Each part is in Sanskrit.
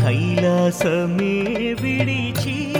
कैलासमे विडिची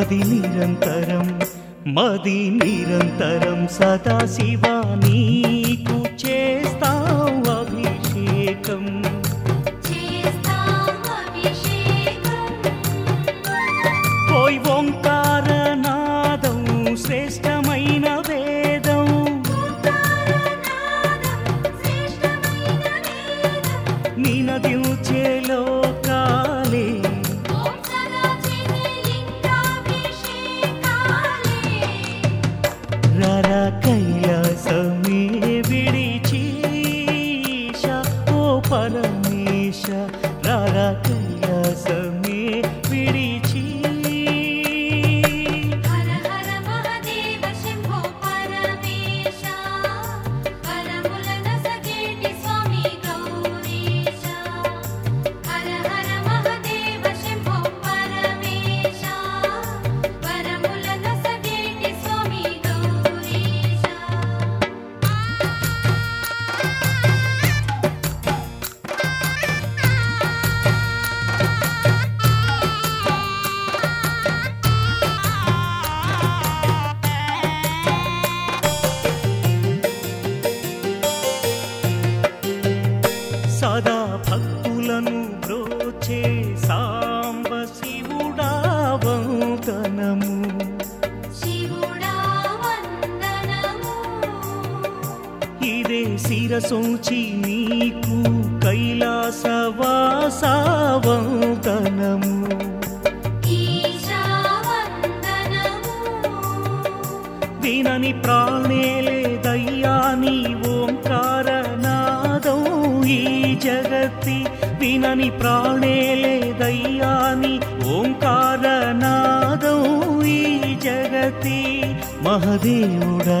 मदि निरन्तरं मदिनिरन्तरं सदा शिवानी। ఓ విరసొంచి నీకు కైలాసవాసావంతనము. దీనని ప్రాణే లేదయ్యా నీ ఓంకారనాదం ఈ జగత్తి. దీనని ప్రాణే లేదయ్యా నీ ఓంకారనాదం ఈ జగతి మహదేవుడా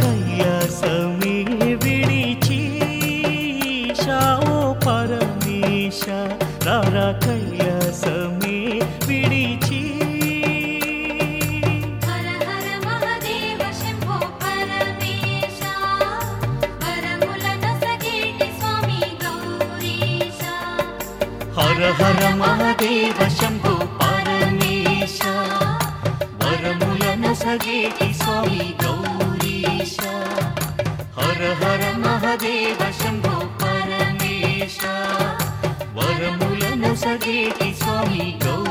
कैया स मे विडिचिषा परमेश रारा हर हरम् स्वामी हर हर महादेव शम्भो परमेश वरमुलन सगेति स्वामी गौरी हर हर महदेव शम्भो परमेश वरमु सगेति स्वामी गौ